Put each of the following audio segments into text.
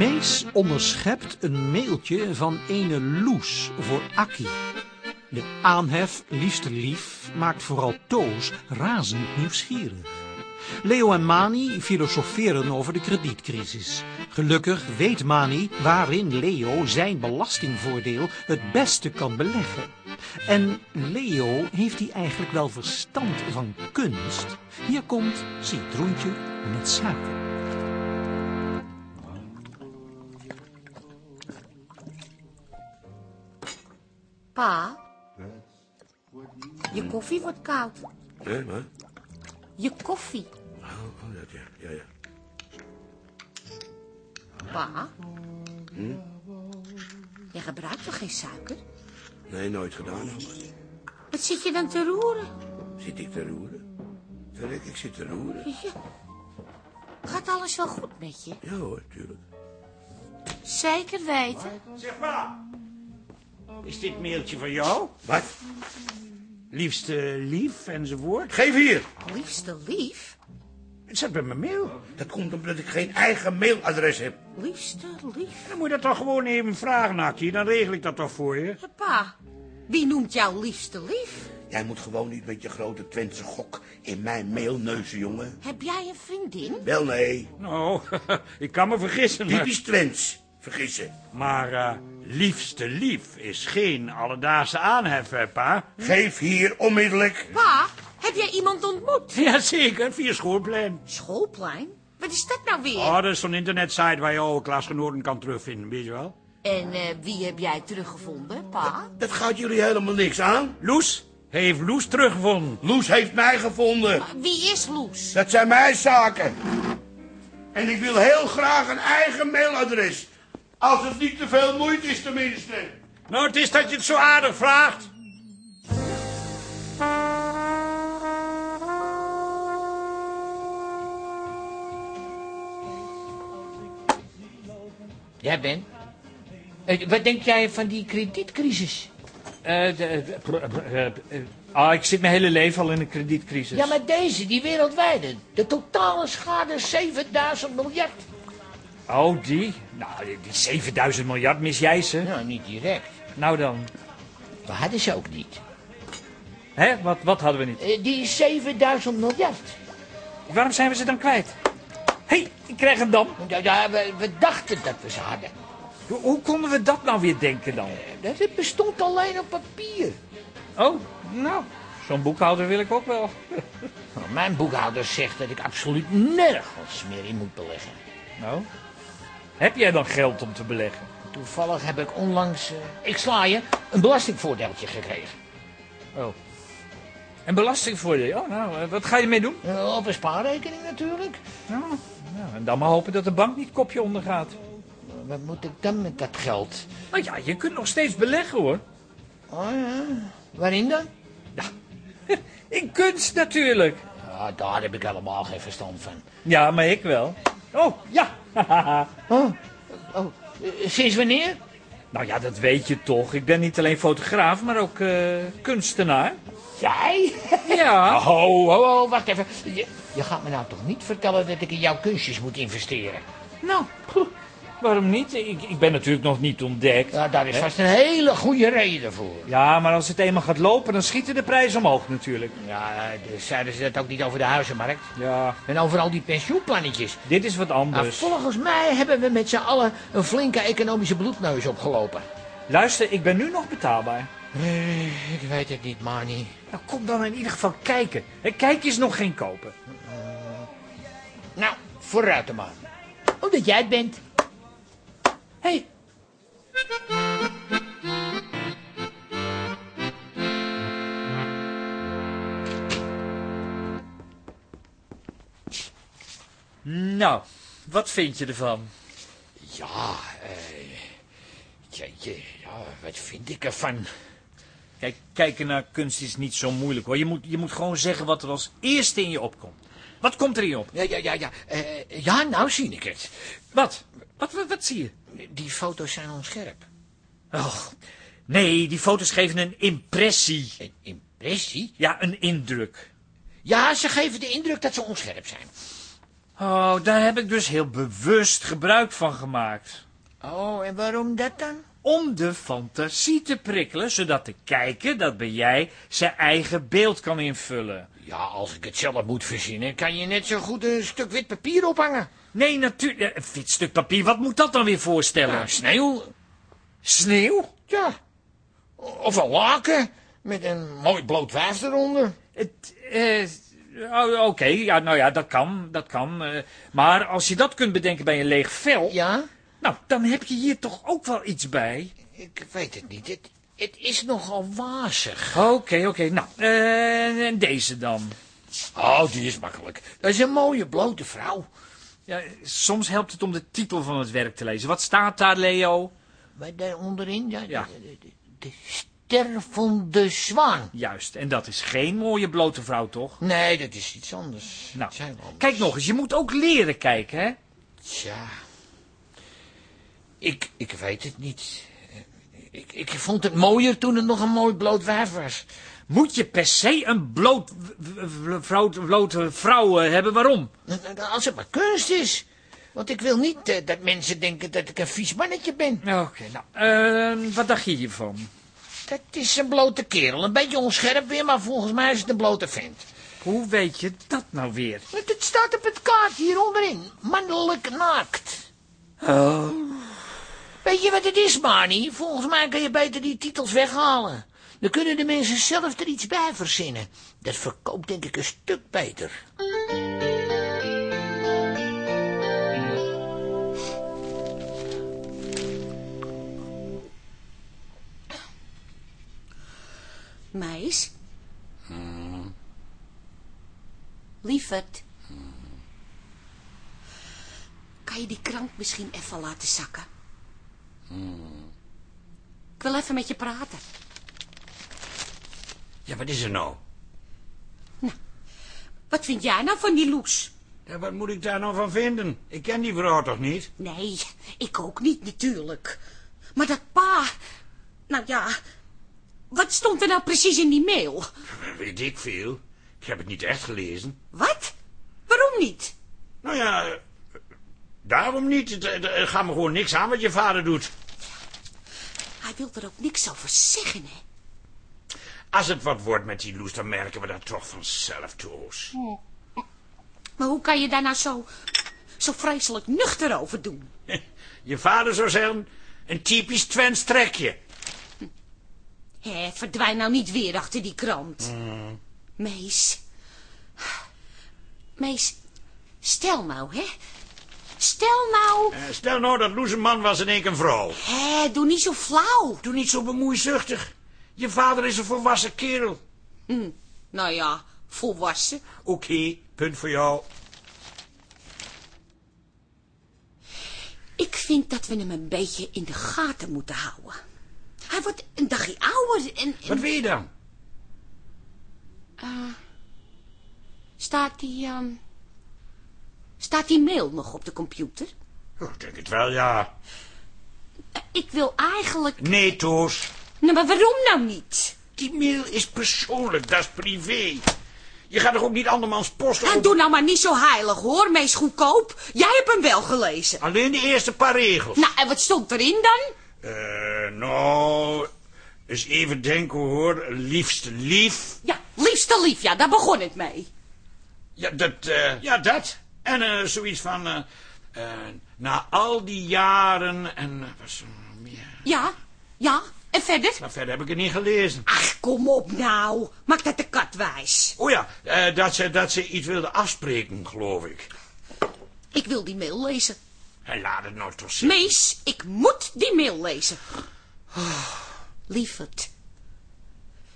Mees onderschept een mailtje van ene Loes voor Akkie. De aanhef, liefste lief, maakt vooral Toos razend nieuwsgierig. Leo en Mani filosoferen over de kredietcrisis. Gelukkig weet Mani waarin Leo zijn belastingvoordeel het beste kan beleggen. En Leo heeft hij eigenlijk wel verstand van kunst. Hier komt citroentje met suiker. Pa, je koffie wordt koud. Hé, maar? Je koffie. Oh, oh, dat ja, ja, ja. Pa? Je gebruikt toch geen suiker? Nee, nooit gedaan. Wat zit je dan te roeren? Zit ik te roeren? Verrek, ik zit te roeren. Ja. Gaat alles wel goed met je? Ja hoor, tuurlijk. Zeker weten. Zeg pa, is dit mailtje van jou? Wat? Liefste lief enzovoort? Geef hier! Liefste lief? Het staat bij mijn mail. Dat komt omdat ik geen eigen mailadres heb. Liefste lief? Dan moet je dat toch gewoon even vragen, Akkie. Dan regel ik dat toch voor je. Ja, Pa, wie noemt jou liefste lief? Jij moet gewoon niet met je grote Twentse gok in mijn mail neuzen, jongen. Heb jij een vriendin? Wel nee, Nou, ik kan me vergissen. maar- typisch Twents. Vergissen. Maar eh, liefste lief is geen alledaagse aanhef, hè, pa? Geef hier onmiddellijk. Pa, heb jij iemand ontmoet? Jazeker, via schoolplein. Schoolplein? Wat is dat nou weer? Oh, dat is zo'n internetsite waar je oude klasgenoten kan terugvinden, weet je wel? En eh, wie heb jij teruggevonden, pa? Dat gaat jullie helemaal niks aan. Loes? Heeft Loes teruggevonden. Loes heeft mij gevonden. Wie is Loes? Dat zijn mijn zaken. En ik wil heel graag een eigen mailadres. Als het niet te veel moeite is tenminste. Nou, het is dat je het zo aardig vraagt. Jij bent? Eh, wat denk jij van die kredietcrisis? Eh, de- eh, ah, ik zit mijn hele leven al in een kredietcrisis. Ja, maar deze, die wereldwijde. De totale schade is 7000 miljard. Oh, die? Nou, die, die 7000 miljard mis jij ze. Nou, niet direct. Nou dan. We hadden ze ook niet. Hè? Wat, wat hadden we niet? Eh, die 7000 miljard. Waarom zijn we ze dan kwijt? Hé, hey, ik krijg hem dan. Ja, ja, we, we dachten dat we ze hadden. Hoe, hoe konden we dat nou weer denken dan? Dat het bestond alleen op papier. Oh, nou, zo'n boekhouder wil ik ook wel. Nou, Mijn boekhouder zegt dat ik absoluut nergens meer in moet beleggen. Nou, heb jij dan geld om te beleggen? Toevallig heb ik onlangs, eh, ik sla je, een belastingvoordeeltje gekregen. Oh. En belastingvoordeel? Oh, nou, eh, wat ga je mee doen? Eh, op een spaarrekening natuurlijk. Nou, nou, en dan maar hopen dat de bank niet kopje ondergaat. Wat moet ik dan met dat geld? Nou ja, je kunt nog steeds beleggen hoor. Oh ja, waarin dan? In kunst natuurlijk. Ja, daar heb ik helemaal geen verstand van. Ja, maar ik wel. Oh, ja. Oh, oh sinds wanneer? nou ja, dat weet je toch. Ik ben niet alleen fotograaf, maar ook eh, kunstenaar. Jij? Ja. Oh, oh, oh, wacht even. Je, je gaat me nou toch niet vertellen dat ik in jouw kunstjes moet investeren? Nou, poeh, waarom niet? Ik, ik ben natuurlijk nog niet ontdekt. Ja, daar is vast een hele goede reden voor. Ja, maar als het eenmaal gaat lopen, dan schieten de prijzen omhoog natuurlijk. Ja, dus zeiden ze dat ook niet over de huizenmarkt? Ja, En over al die pensioenplannetjes. dit is wat Nou, anders. volgens mij hebben we met z'n allen een flinke economische bloedneus opgelopen. Luister, ik ben nu nog betaalbaar. Eh, ik weet het niet, Mani. Nou, kom dan in ieder geval kijken. Hè, Kijken is nog geen kopen. Nou, vooruit dan maar. Omdat jij het bent. Hey, Nou, wat vind je ervan? Ja, eh... Jeetje, ja, wat vind ik ervan? Kijk, kijken naar kunst is niet zo moeilijk hoor. Je moet, je moet gewoon zeggen wat er als eerste in je opkomt. Wat komt er je op? Ja, ja, ja, ja. Eh, ja, nou zie ik het. Wat? Wat, wat, wat zie je? Die foto's zijn onscherp. Oh, nee, die foto's geven een impressie. Een impressie? Ja, een indruk. Ja, ze geven de indruk dat ze onscherp zijn. Oh, daar heb ik dus heel bewust gebruik van gemaakt. Oh, en waarom dat dan? Om de fantasie te prikkelen, zodat de kijker, dat ben jij, zijn eigen beeld kan invullen. Ja, als ik het zelf moet verzinnen, kan je net zo goed een stuk wit papier ophangen. Nee, natuurlijk. Een wit stuk papier, wat moet dat dan weer voorstellen? Ja, sneeuw. Sneeuw? Ja. Of een laken met een mooi bloot wijf eronder. Het, eh, oh, Oké, ja, nou ja, dat kan, dat kan. eh, maar als je dat kunt bedenken bij een leeg vel, Ja? nou, dan heb je hier toch ook wel iets bij. Ik weet het niet. Het, het is nogal wazig. Oké, oké, nou, eh, en deze dan. Oh, die is makkelijk. Dat is een mooie blote vrouw. Ja, soms helpt het om de titel van het werk te lezen. Wat staat daar, Leo? Bij daar onderin, ja. Ja. De, de, de stervende zwaan. Juist, en dat is geen mooie blote vrouw, toch? Nee, dat is iets anders. Nou, zijn anders. kijk nog eens, je moet ook leren kijken, hè? Tja. Ik, ik weet het niet. Ik, ik vond het mooier toen het nog een mooi bloot wijf was. Moet je per se een bloot, vrouw, blote vrouw eh, hebben? Waarom? Als het maar kunst is. Want ik wil niet eh, dat mensen denken dat ik een vies mannetje ben. Oké, nou, eh, wat dacht je hiervan? Dat is een blote kerel. Een beetje onscherp weer, maar volgens mij is het een blote vent. Hoe weet je dat nou weer? Het het staat op het kaart hier onderin. Mannelijk naakt. Oh. Weet je wat het is, Barney? Volgens mij kun je beter die titels weghalen. Dan kunnen de mensen zelf er iets bij verzinnen. Dat verkoopt denk ik een stuk beter. Meis? Lieverd? Kan je die krant misschien even laten zakken? Ik wil even met je praten. Ja, wat is er nou? Wat vind jij nou van die loes? Ja, wat moet ik daar nou van vinden? Ik ken die vrouw toch niet? Nee, ik ook niet natuurlijk. Maar dat pa... Nou ja, wat stond er nou precies in die mail? Weet ik veel. Ik heb het niet echt gelezen. Wat? Waarom niet? Nou ja, eh, daarom niet. Het, het, het gaat me gewoon niks aan wat je vader doet. Hij wil er ook niks over zeggen, hè? Als het wat wordt met die loes, dan merken we dat toch vanzelf, Toos. Maar hoe kan je daar nou zo, zo vreselijk nuchter over doen? Je vader zou zeggen, een typisch Twents trekje. Hé, verdwijn nou niet weer achter die krant. Mees. Mees, stel nou, hè. Stel nou... Eh, stel nou dat Loes een man was en ik een vrouw. Hé, doe niet zo flauw. Doe niet zo bemoeizuchtig. Je vader is een volwassen kerel. Hm, nou ja, volwassen. Oké, punt voor jou. Ik vind dat we hem een beetje in de gaten moeten houden. Hij wordt een dagje ouder en... en- Wat weet je dan? Staat die, ehm, Staat die mail nog op de computer? Oh, Ik denk het wel, ja. Ik wil eigenlijk... Nee, Toos. Nou, maar waarom nou niet? Die mail is persoonlijk, dat is privé. Je gaat toch ook niet andermans post Ah, over- doe nou maar niet zo heilig, hoor. Meest goedkoop. Jij hebt hem wel gelezen. Alleen de eerste paar regels. Nou, en wat stond erin dan? Eh, nou... Eens even denken hoor. Liefste lief. Ja, liefste lief, ja, daar begon het mee. Ja, dat... eh, ja, dat. En eh, zoiets van... eh, eh, na al die jaren en... Ja, ja, en verder? Nou, verder heb ik het niet gelezen. Ach, kom op nou. Maak dat de kat wijs. Oh ja, dat, ze, dat ze iets wilde afspreken, geloof ik. Ik wil die mail lezen. En laat het nou toch zien. Mees, ik moet die mail lezen. Lieverd.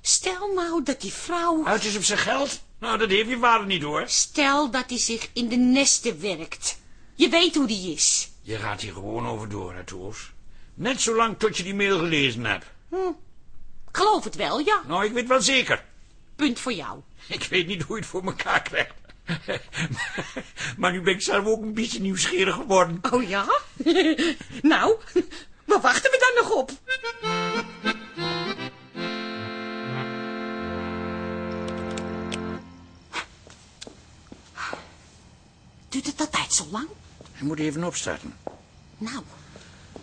Stel nou dat die vrouw... Uit is op zijn geld? Nou, dat heeft je vader niet hoor. Stel dat hij zich in de nesten werkt. Je weet hoe die is. Je gaat hier gewoon over door, hè, Toos. Net zolang tot je die mail gelezen hebt. Ik geloof het wel, ja. Nou, ik weet wel zeker. Punt voor jou. Ik weet niet hoe je het voor elkaar krijgt. maar nu ben ik zelf ook een beetje nieuwsgierig geworden. Oh ja? nou, waar wachten we dan nog op? Duurt het altijd zo lang? Je moet even opstarten. Nou,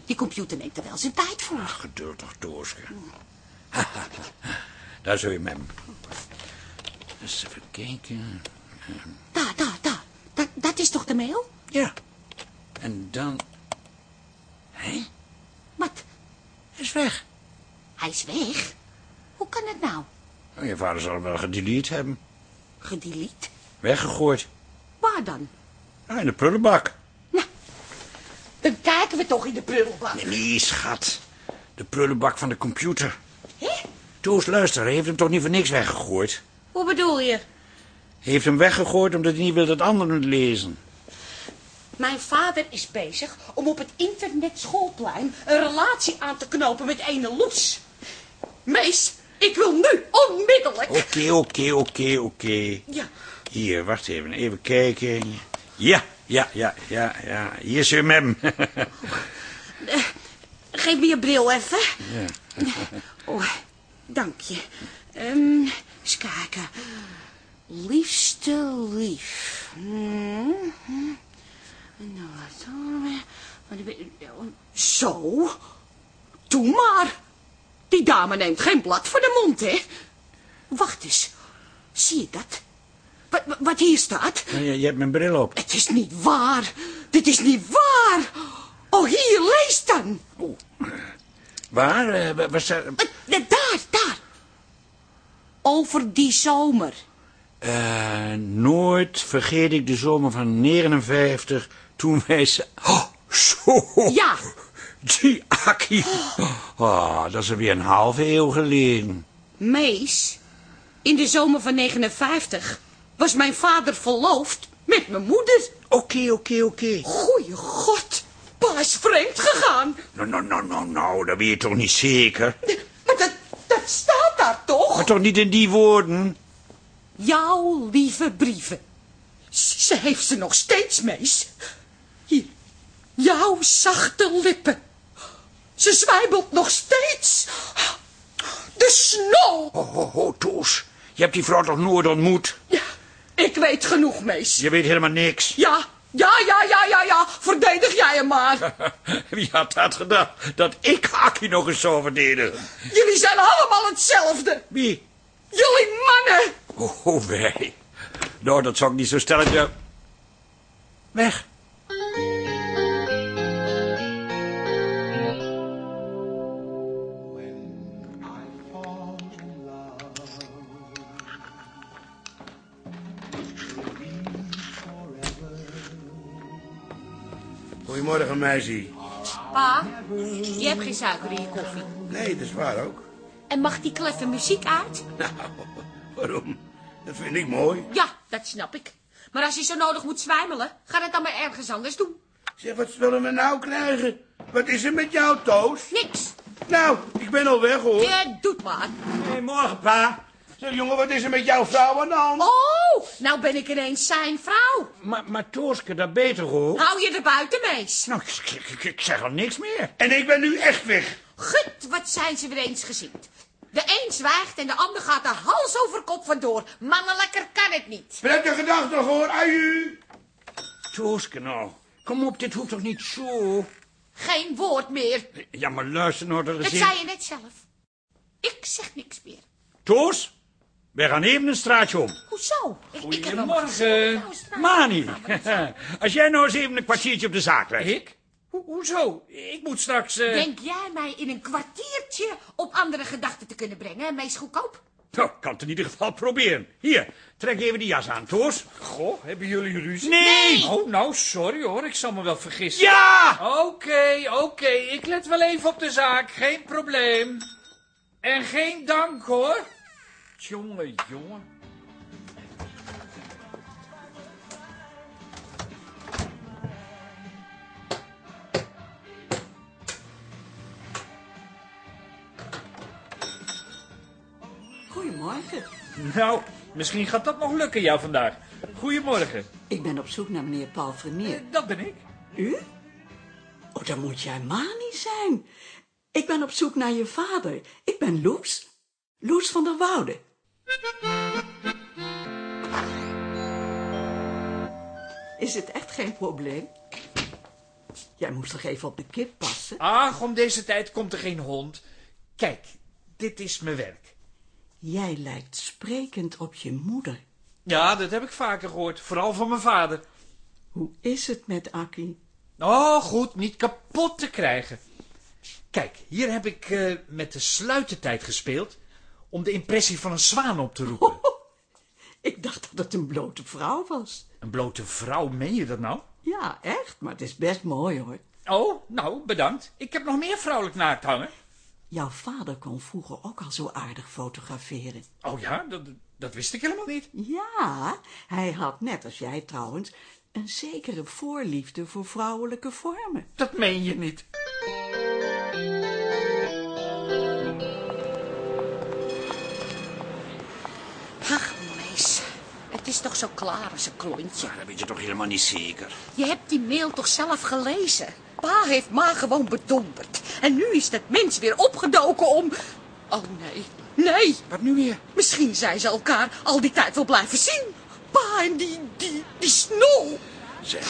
die computer neemt er wel zijn tijd voor. Geduldig, Tooske. Daar zul je met hem. Eens even kijken. Daar, daar, daar. Dat, dat is toch de mail? Ja. En dan... Hé, Wat? hij is weg. Hij is weg? Hoe kan het nou? Oh, Je vader zal hem wel gedelete hebben. Gedelete? Weggegooid. Waar dan? Ah, in de prullenbak. Dan kijken we toch in de prullenbak. Nee, nee, schat. De prullenbak van de computer. Hè? Toos, luister, hij heeft hem toch niet voor niks weggegooid? Hoe bedoel je? Hij heeft hem weggegooid omdat hij niet wil dat anderen het lezen. Mijn vader is bezig om op het internet schoolplein een relatie aan te knopen met ene Loes. Mees, ik wil nu onmiddellijk... Oké, oké, oké, oké. Ja, Hier, wacht even, even kijken. Ja, ja, ja, ja, ja. Hier is hem hem. geef me je bril even. Ja. Oh, dank je. Eens kijken. Liefste lief. Hmm, hmm. Nou, Zo. Doe maar. Die dame neemt geen blad voor de mond, hè? Wacht eens. Zie je dat? Wat, hier staat? Je, je hebt mijn bril op. Het is niet waar. Dit is niet waar. Oh, hier, lees dan. Waar? eh, waar. Eh, Daar, daar. Over die zomer. Nooit vergeet ik de zomer van 59, toen wij... Oh, zo! Ja. Die Akkie. Oh, dat is alweer een halve eeuw geleden. Mees, in de zomer van 59 was mijn vader verloofd met mijn moeder. Oké, oké, oké. Goeie god, pa is vreemd gegaan. Nou, nou, nou, nou, nou, dat weet je toch niet zeker? Maar dat, dat staat daar toch? Maar toch niet in die woorden? Jouw lieve brieven. Ze heeft ze nog steeds, Mees. Hier, jouw zachte lippen. Ze zwijbelt nog steeds. De snol. Ho, ho, ho, Toos. Je hebt die vrouw toch nooit ontmoet? Ja, ik weet genoeg, Mees. Je weet helemaal niks. Ja, ja, ja, ja, ja, ja. Verdedig jij hem maar. Wie had dat gedacht? Dat ik Akkie nog eens zou verdedigen? Jullie zijn allemaal hetzelfde. Wie? Jullie mannen. Oh, oh, wij. Nou, dat zou ik niet zo stellig... ja. Weg. Goedemorgen, meisje. Pa, je hebt geen suiker in je koffie. Nee, dat is waar ook. En mag die kleffe muziek uit? Nou, waarom? Dat vind ik mooi. Ja, dat snap ik. Maar als je zo nodig moet zwijmelen, ga het dan maar ergens anders doen. Zeg, wat zullen we nou krijgen? Wat is er met jou, Toos? Niks. Nou, ik ben al weg, hoor. Je doet maar. Goedemorgen, pa. Zeg, jongen, wat is er met jouw vrouw aan de hand? Oh, nou ben ik ineens zijn vrouw. Maar, maar Tooske, dat beter hoor. Hou je er buiten, mees. Nou, ik, ik- ik zeg al niks meer. En ik ben nu echt weg. Gut, wat zijn ze weer eens gezien. De een zwijgt en de ander gaat er hals over kop vandoor. Mannelijker kan het niet. Prettige dag nog, hoor. Aju. Tooske, nou. Kom op, dit hoeft toch niet zo? Geen woord meer. Ja, maar luister nou er eens Dat zei je net zelf. Ik zeg niks meer. Toos, wij gaan even een straatje om. Hoezo? Goedemorgen. Mani, als jij nou eens even een kwartiertje op de zaak legt. Ik? Ho- hoezo? Ik moet straks... eh, Denk jij mij in een kwartiertje op andere gedachten te kunnen brengen, meest goedkoop? Nou, ik kan het in ieder geval proberen. Hier, trek even die jas aan, Toos. Goh, hebben jullie ruzie? Nee! Oh, nou, sorry hoor. Ik zal me wel vergissen. Ja! Oké, oké. Ik let wel even op de zaak. Geen probleem. En geen dank hoor. Jongen, jongen. Goedemorgen. Nou, misschien gaat dat nog lukken, jou vandaag. Goedemorgen. Ik ben op zoek naar meneer Paul Eh, Vermeer. Dat ben ik. U? Oh, dan moet jij Mani zijn. Ik ben op zoek naar je vader. Ik ben Loes. Loes van der Woude. Is het echt geen probleem? Jij moest toch even op de kip passen? Ach, om deze tijd komt er geen hond. Kijk, dit is mijn werk. Jij lijkt sprekend op je moeder. Ja, dat heb ik vaker gehoord. Vooral van mijn vader. Hoe is het met Akkie? Oh, goed, niet kapot te krijgen. Kijk, hier heb ik eh, met de sluitertijd gespeeld... om de impressie van een zwaan op te roepen. Ik dacht dat het een blote vrouw was. Een blote vrouw, meen je dat nou? Ja, echt, maar het is best mooi hoor. Oh, nou, bedankt. Ik heb nog meer vrouwelijk naakt hangen. Jouw vader kon vroeger ook al zo aardig fotograferen. Oh ja, dat, dat wist ik helemaal niet. Ja, hij had net als jij trouwens een zekere voorliefde voor vrouwelijke vormen. Dat meen je niet. Is toch zo klaar als een klontje. Maar dat weet je toch helemaal niet zeker. Je hebt die mail toch zelf gelezen? Pa heeft ma gewoon bedonderd. En nu is dat mens weer opgedoken om... Oh, nee. Nee. Wat nu weer? Misschien zijn ze elkaar al die tijd wel blijven zien. Pa en die, die, die snol. Zeg,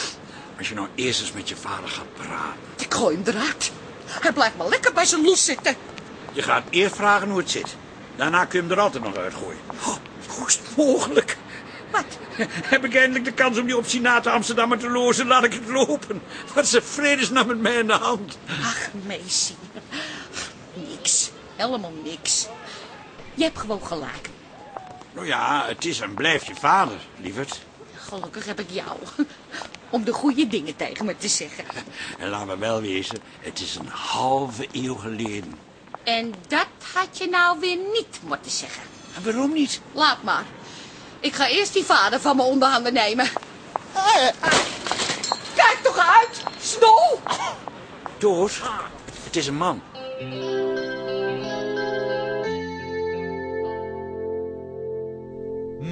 als je nou eerst eens met je vader gaat praten. Ik gooi hem eruit. Hij blijft maar lekker bij zijn los zitten. Je gaat eerst vragen hoe het zit. Daarna kun je hem er altijd nog uitgooien. Oh, hoe is het mogelijk? Wat? Heb ik eindelijk de kans om die obstinate Amsterdammer te lozen? Laat ik het lopen. Wat is er vredesnaam met mij in de hand? Ach, meisje. Niks. Helemaal niks. Je hebt gewoon gelijk. Nou ja, het is en blijft je vader, lieverd. Gelukkig heb ik jou. Om de goede dingen tegen me te zeggen. En laten we wel wezen, het is een halve eeuw geleden. En dat had je nou weer niet moeten zeggen. En waarom niet? Laat maar. Ik ga eerst die vader van me onder handen nemen. Kijk toch uit, snol! Toos, het is een man.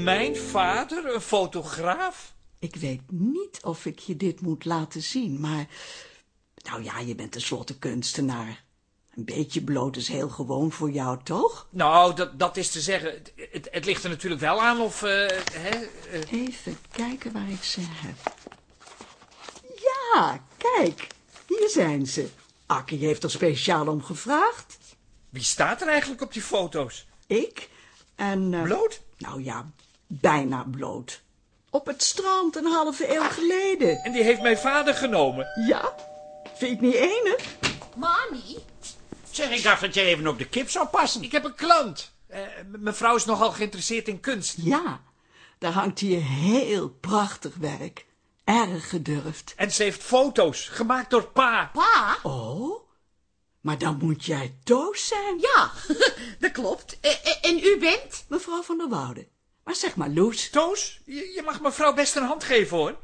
Mijn vader, een fotograaf? Ik weet niet of ik je dit moet laten zien, maar... Nou ja, je bent tenslotte kunstenaar. Een beetje bloot is heel gewoon voor jou, toch? Nou, dat, dat is te zeggen. Het, het, het ligt er natuurlijk wel aan of... eh, hè, eh, Even kijken waar ik ze heb. Ja, kijk, hier zijn ze. Akkie heeft er speciaal om gevraagd. wie staat er eigenlijk op die foto's? Ik en... eh, Bloot? Nou ja, bijna bloot. Op het strand een halve eeuw geleden. En die heeft mijn vader genomen. Ja, vind het niet enig? Mani? Zeg, ik dacht dat jij even op de kip zou passen. Ik heb een klant. Eh, mevrouw is nogal geïnteresseerd in kunst. Ja, daar hangt hier heel prachtig werk. Erg gedurfd. En ze heeft foto's, gemaakt door pa. Pa? Oh, maar dan moet jij Toos zijn, Ja, dat klopt. Eh, eh, En u bent? mevrouw van der Woude. Maar zeg maar, Loes, Toos, je, je mag mevrouw best een hand geven, hoor.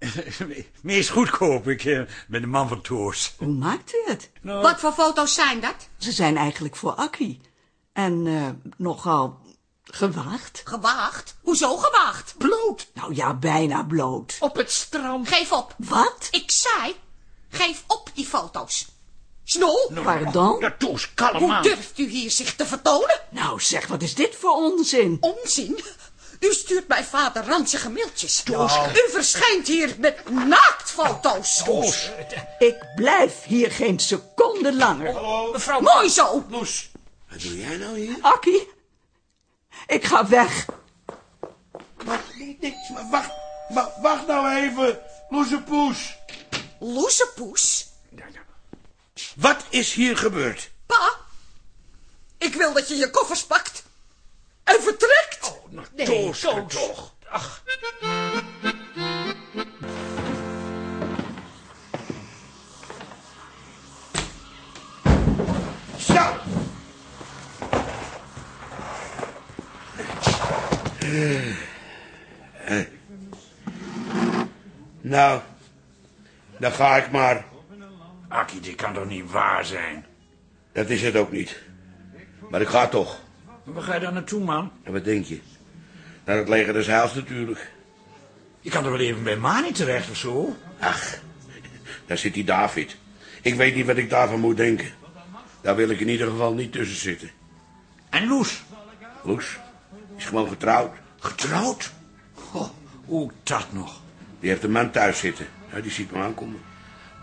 Meest goedkoop, ik eh, ben de man van Toos. hoe maakt u het? Wat voor foto's zijn dat? Ze zijn eigenlijk voor Akkie. En eh, nogal gewaagd. Gewaagd? Hoezo gewaagd? Bloot. Nou ja, bijna bloot. Op het strand. Geef op. Wat? Ik zei, geef op die foto's. Snol? Pardon? Ja, Toos, kalm Hoe aan. durft u hier zich te vertonen? Nou zeg, wat is dit voor onzin? Onzin. U stuurt mijn vader ranzige mailtjes. U verschijnt hier met naaktfoto's. Ik blijf hier geen seconde langer. Mevrouw, Mooi zo. Loes, wat doe jij nou hier? Akkie, ik ga weg. Wacht, nee, nee, maar wacht, wa- wacht nou even, Loesepoes. Loesepoes. Wat is hier gebeurd? Pa, ik wil dat je je koffers pakt. Nee, Toos. toch. Ach, Zo! Eh. Nou, dan ga ik maar. Akkie, dit kan toch niet waar zijn? Dat is het ook niet. Maar ik ga toch. Waar ga je dan naartoe, man? En wat denk je? Naar het leger des Heils natuurlijk. Je kan toch wel even bij Mani terecht of zo? Ach, daar zit die David. Ik weet niet wat ik daarvan moet denken. Daar wil ik in ieder geval niet tussen zitten. En Loes? Loes is gewoon getrouwd. Getrouwd? Oh, hoe dat nog? Die heeft een man thuis zitten. Ja, die ziet me aankomen.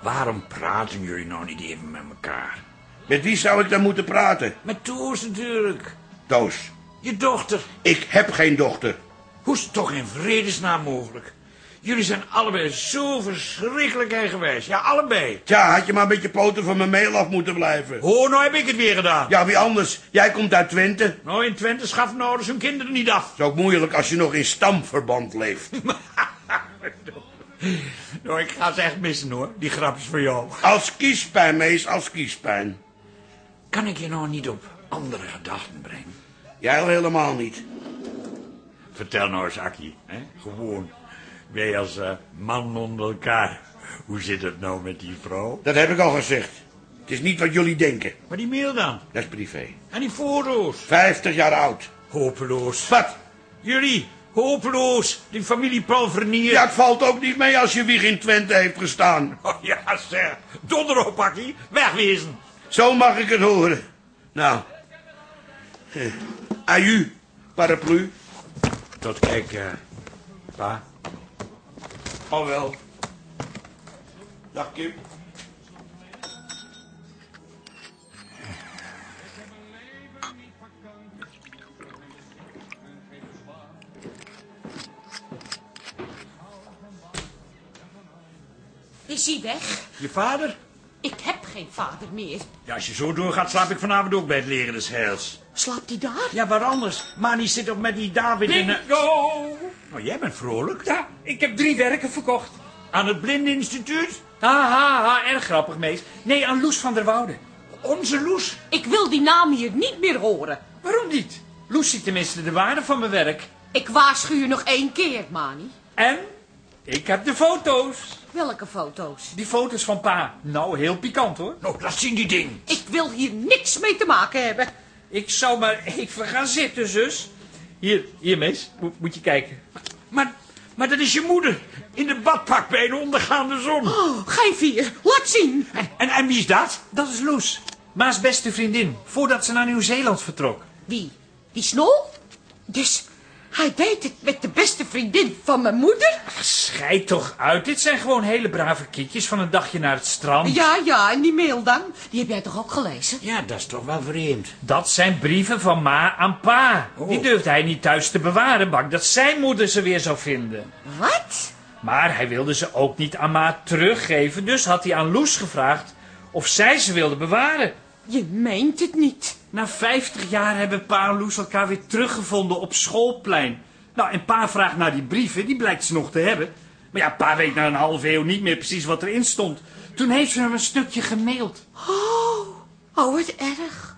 Waarom praten jullie nou niet even met elkaar? Met wie zou ik dan moeten praten? Met Toos natuurlijk. Toos, Je dochter. ik heb geen dochter. Hoe is het toch in vredesnaam mogelijk? Jullie zijn allebei zo verschrikkelijk eigenwijs. Ja, allebei. Tja, had je maar met je poten van mijn mail af moeten blijven. Oh, nou heb ik het weer gedaan. Ja, wie anders? Jij komt uit Twente. Nou, in Twente schaffen ouders hun kinderen niet af. is ook moeilijk als je nog in stamverband leeft. Nou, ik ga het echt missen hoor. Die grapjes voor jou. Als kiespijn, mees, als kiespijn. Kan ik je nou niet op andere gedachten brengen? Jij al helemaal niet. Vertel nou eens, Akkie. Hè? Gewoon. Wij als eh, man onder elkaar. Hoe zit het nou met die vrouw? Dat heb ik al gezegd. Het is niet wat jullie denken. Maar die mail dan? Dat is privé. En die foto's? Vijftig jaar oud. Hopeloos. Wat? Jullie, hopeloos. Die familie Palvernier. Ja, het valt ook niet mee als je wieg in Twente heeft gestaan. Oh, ja, zeg. Donder op, Akkie. Wegwezen. Zo mag ik het horen. Nou. Aju, paraplu. Tot kijk, eh, pa. Al wel. Dag, Kim. Is hij weg? Je vader? Ik heb geen vader meer. Ja, als je zo doorgaat, slaap ik vanavond ook bij het leren des heils. Slaapt hij daar? Ja, waar anders? Mani zit ook met die David in... Bingo! Oh, jij bent vrolijk. Ja, ik heb drie werken verkocht. Aan het Blindeninstituut? Ha, ha, ha, erg grappig, mees. Nee, aan Loes van der Woude. Onze Loes. Ik wil die naam hier niet meer horen. Waarom niet? Loes ziet tenminste de waarde van mijn werk. Ik waarschuw je nog één keer, Mani. En ik heb de foto's. Welke foto's? Die foto's van pa. Nou, heel pikant hoor. Nou, laat zien die ding. Ik wil hier niks mee te maken hebben. Ik zou maar even gaan zitten, zus. Hier, hier, mees. Moet, moet je kijken. Maar, maar dat is je moeder. In de badpak bij een ondergaande zon. Oh, geen vier. Laat zien. En, en wie is dat? Dat is Loes. Ma's beste vriendin. Voordat ze naar Nieuw-Zeeland vertrok. Wie? Die snol? Dus hij deed het met de beste vriendin van mijn moeder? Scheid toch uit. Dit zijn gewoon hele brave kietjes van een dagje naar het strand. Ja, ja, en die mail dan? Die heb jij toch ook gelezen? Ja, dat is toch wel vreemd. Dat zijn brieven van ma aan pa. Die durft hij niet thuis te bewaren, bang dat zijn moeder ze weer zou vinden. Wat? Maar hij wilde ze ook niet aan ma teruggeven, dus had hij aan Loes gevraagd of zij ze wilde bewaren. Je meent het niet. Na vijftig jaar hebben pa en Loes elkaar weer teruggevonden op schoolplein. Nou, en pa vraagt naar die brieven, die blijkt ze nog te hebben. Maar ja, pa weet na een halve eeuw niet meer precies wat erin stond. Toen heeft ze hem een stukje gemaild. Oh, oh, wat erg.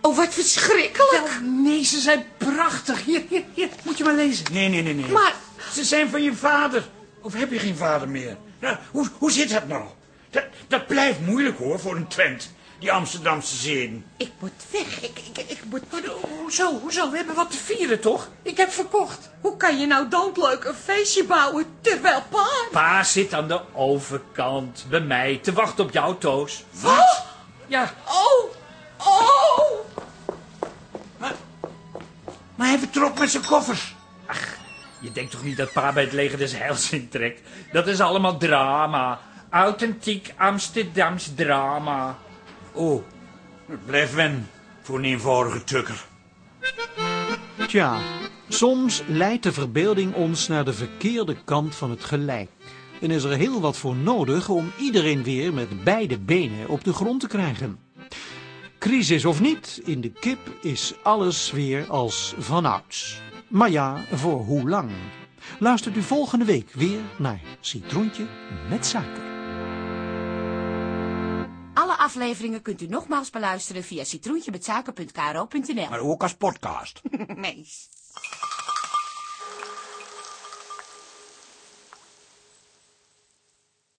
Oh, wat verschrikkelijk. Nee, ze zijn prachtig. Hier, hier, hier, moet je maar lezen. Nee, nee, nee, nee. Maar, Ze zijn van je vader. Of heb je geen vader meer? Nou, hoe, hoe zit dat nou? Dat, dat blijft moeilijk hoor, voor een Twent. Die Amsterdamse zeden. ik moet weg. Ik, ik, ik moet... Hoezo, hoezo? We hebben wat te vieren, toch? Ik heb verkocht. Hoe kan je nou doodleuk een feestje bouwen terwijl pa... Pa zit aan de overkant bij mij te wachten op jou, Toos. Wat? Ja, Oh, oh. Maar hij vertrok met zijn koffers. je denkt toch niet dat pa bij het leger des heils intrekt? Dat is allemaal drama. Authentiek Amsterdams drama. Oh, het blijft wen voor een eenvoudige tukker. Tja, soms leidt de verbeelding ons naar de verkeerde kant van het gelijk. En is er heel wat voor nodig om iedereen weer met beide benen op de grond te krijgen. Crisis of niet, in de kip is alles weer als vanouds. Maar ja, voor hoe lang? Luistert u volgende week weer naar Citroentje met suiker. Afleveringen kunt u nogmaals beluisteren via citroentjemetssuiker.kro.nl. Maar ook als podcast. Mees.